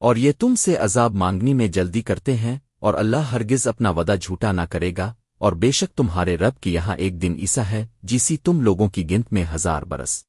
اور یہ تم سے عذاب مانگنی میں جلدی کرتے ہیں، اور اللہ ہرگز اپنا ودا جھوٹا نہ کرے گا، اور بے شک تمہارے رب کی یہاں ایک دن عیسا ہے، جسی تم لوگوں کی گنت میں ہزار برس۔